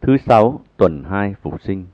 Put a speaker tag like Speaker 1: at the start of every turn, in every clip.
Speaker 1: Thứ sáu, tuần 2 Phục sinh.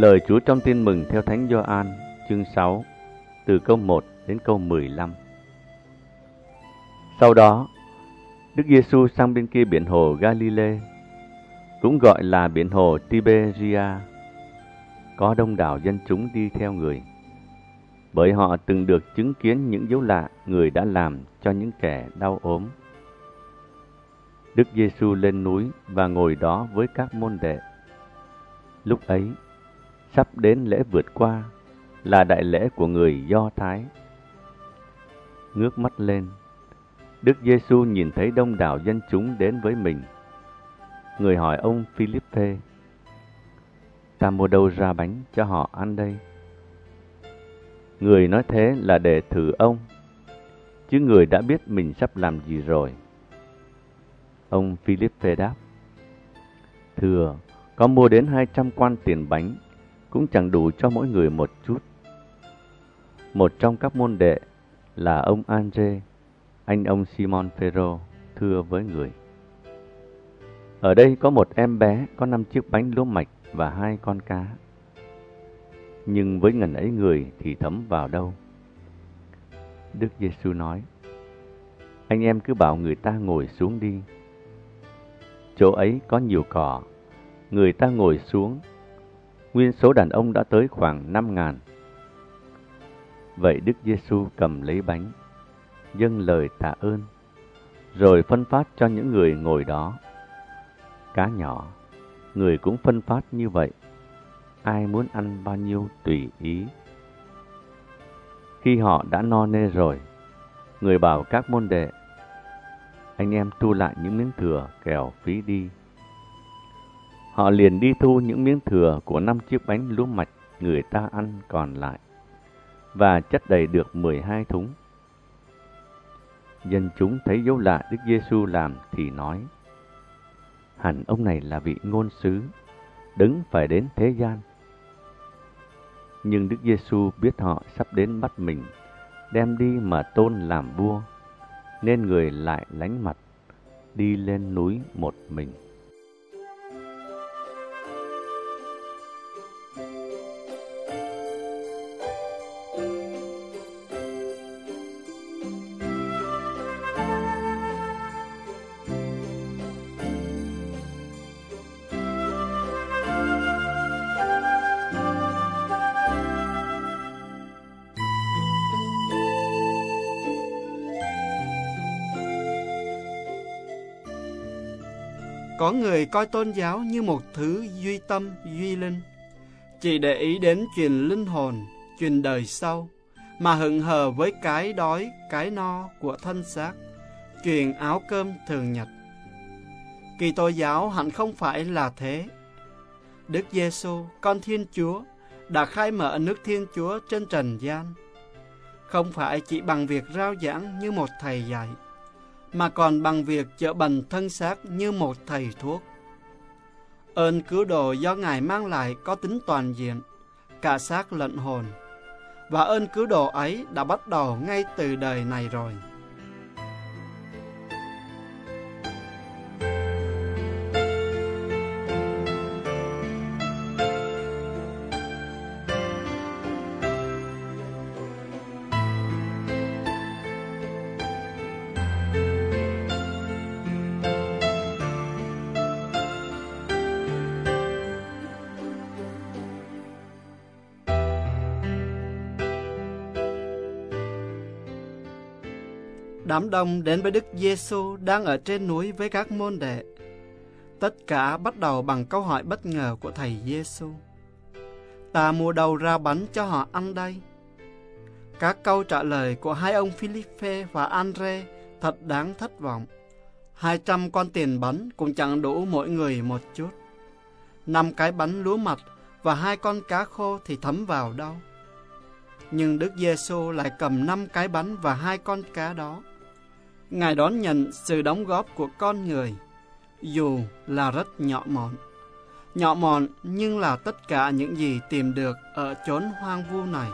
Speaker 1: Lời Chúa trong tin mừng theo Thánh Gioan chương 6 từ câu 1 đến câu 15. Sau đó, Đức Giêsu sang bên kia biển hồ Galilee, cũng gọi là biển hồ Tiberia. Có đông đảo dân chúng đi theo người, bởi họ từng được chứng kiến những dấu lạ người đã làm cho những kẻ đau ốm. Đức Giêsu lên núi và ngồi đó với các môn đệ. Lúc ấy, sắp đến lễ vượt qua là đại lễ của người Do Thái. Ngước mắt lên, Đức Giêsu nhìn thấy đông đảo dân chúng đến với mình. Người hỏi ông Philippe, ta mua đâu ra bánh cho họ ăn đây? Người nói thế là để thử ông, chứ người đã biết mình sắp làm gì rồi. Ông Philippe đáp, Thưa, có mua đến hai trăm quan tiền bánh cũng chẳng đủ cho mỗi người một chút. Một trong các môn đệ là ông Andre, anh ông Simon Ferro, thưa với người. Ở đây có một em bé có năm chiếc bánh lúa mạch và hai con cá. Nhưng với ngần ấy người thì thấm vào đâu? Đức Giêsu nói: Anh em cứ bảo người ta ngồi xuống đi. Chỗ ấy có nhiều cỏ, người ta ngồi xuống nguyên số đàn ông đã tới khoảng năm ngàn. Vậy Đức Giêsu cầm lấy bánh, dâng lời tạ ơn, rồi phân phát cho những người ngồi đó. Cá nhỏ, người cũng phân phát như vậy. Ai muốn ăn bao nhiêu tùy ý. Khi họ đã no nê rồi, người bảo các môn đệ, anh em thu lại những miếng thừa kẻo phí đi. Họ liền đi thu những miếng thừa của năm chiếc bánh lúa mạch người ta ăn còn lại, và chất đầy được 12 thúng. Dân chúng thấy dấu lạ Đức Giêsu làm thì nói, hẳn ông này là vị ngôn sứ, đứng phải đến thế gian. Nhưng Đức Giêsu biết họ sắp đến bắt mình, đem đi mà tôn làm vua, nên người lại lánh mặt, đi lên núi một mình.
Speaker 2: Có người coi tôn giáo như một thứ duy tâm, duy linh, chỉ để ý đến chuyện linh hồn, chuyện đời sau, mà hững hờ với cái đói, cái no của thân xác, chuyện áo cơm thường nhật. Kỳ tô giáo hẳn không phải là thế. Đức Giêsu, con Thiên Chúa, đã khai mở nước Thiên Chúa trên trần gian. Không phải chỉ bằng việc rao giảng như một thầy dạy, mà còn bằng việc chữa bệnh thân xác như một thầy thuốc. Ơn cứu độ do Ngài mang lại có tính toàn diện, cả xác lẫn hồn, và ơn cứu độ ấy đã bắt đầu ngay từ đời này rồi. Đám đông đến với Đức Giêsu đang ở trên núi với các môn đệ. Tất cả bắt đầu bằng câu hỏi bất ngờ của thầy Giêsu. Ta mua đầu ra bánh cho họ ăn đây? Các câu trả lời của hai ông Philippe và Andre thật đáng thất vọng. Hai trăm con tiền bánh cũng chẳng đủ mỗi người một chút. Năm cái bánh lúa mạch và hai con cá khô thì thấm vào đâu? Nhưng Đức Giêsu lại cầm năm cái bánh và hai con cá đó. Ngài đón nhận sự đóng góp của con người, dù là rất nhỏ mọn. Nhỏ mọn nhưng là tất cả những gì tìm được ở chốn hoang vu này.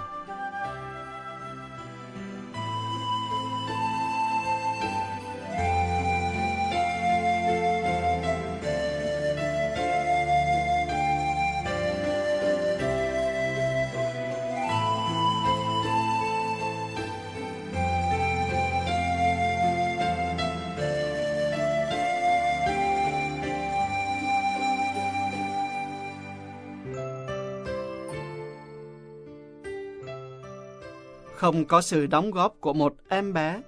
Speaker 2: Không có sự đóng góp của một em bé,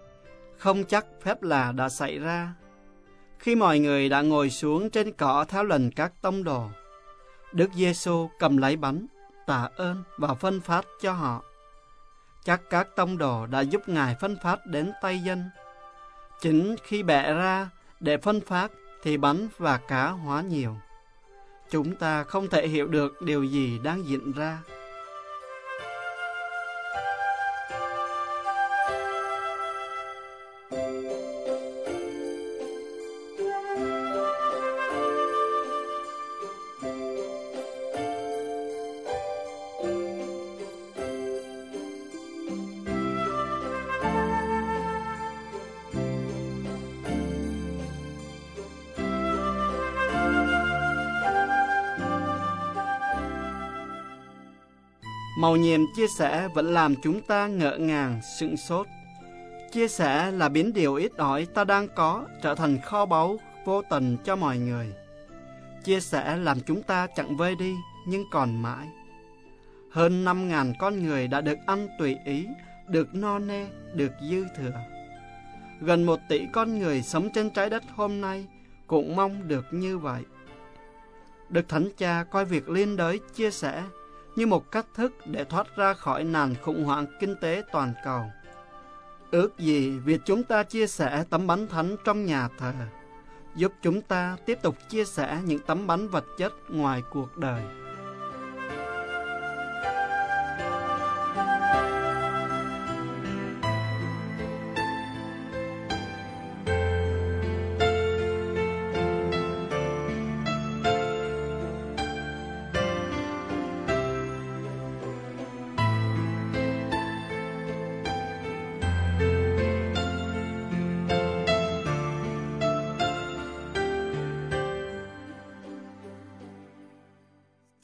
Speaker 2: không chắc phép lạ đã xảy ra. Khi mọi người đã ngồi xuống trên cỏ theo lần các tông đồ, Đức Giêsu cầm lấy bánh, tạ ơn và phân phát cho họ. Chắc các tông đồ đã giúp Ngài phân phát đến tay dân. Chính khi bẻ ra để phân phát thì bánh và cá hóa nhiều. Chúng ta không thể hiểu được điều gì đang diễn ra. Màu nhiệm chia sẻ vẫn làm chúng ta ngỡ ngàng, sững sốt. Chia sẻ là biến điều ít ỏi ta đang có trở thành kho báu vô tận cho mọi người. Chia sẻ làm chúng ta chẳng vơi đi nhưng còn mãi. Hơn 5.000 con người đã được ăn tùy ý, được no nê, được dư thừa. Gần một tỷ con người sống trên trái đất hôm nay cũng mong được như vậy. Đức Thánh Cha coi việc liên đới chia sẻ như một cách thức để thoát ra khỏi nàn khủng hoảng kinh tế toàn cầu. Ước gì việc chúng ta chia sẻ tấm bánh thánh trong nhà thờ, giúp chúng ta tiếp tục chia sẻ những tấm bánh vật chất ngoài cuộc đời.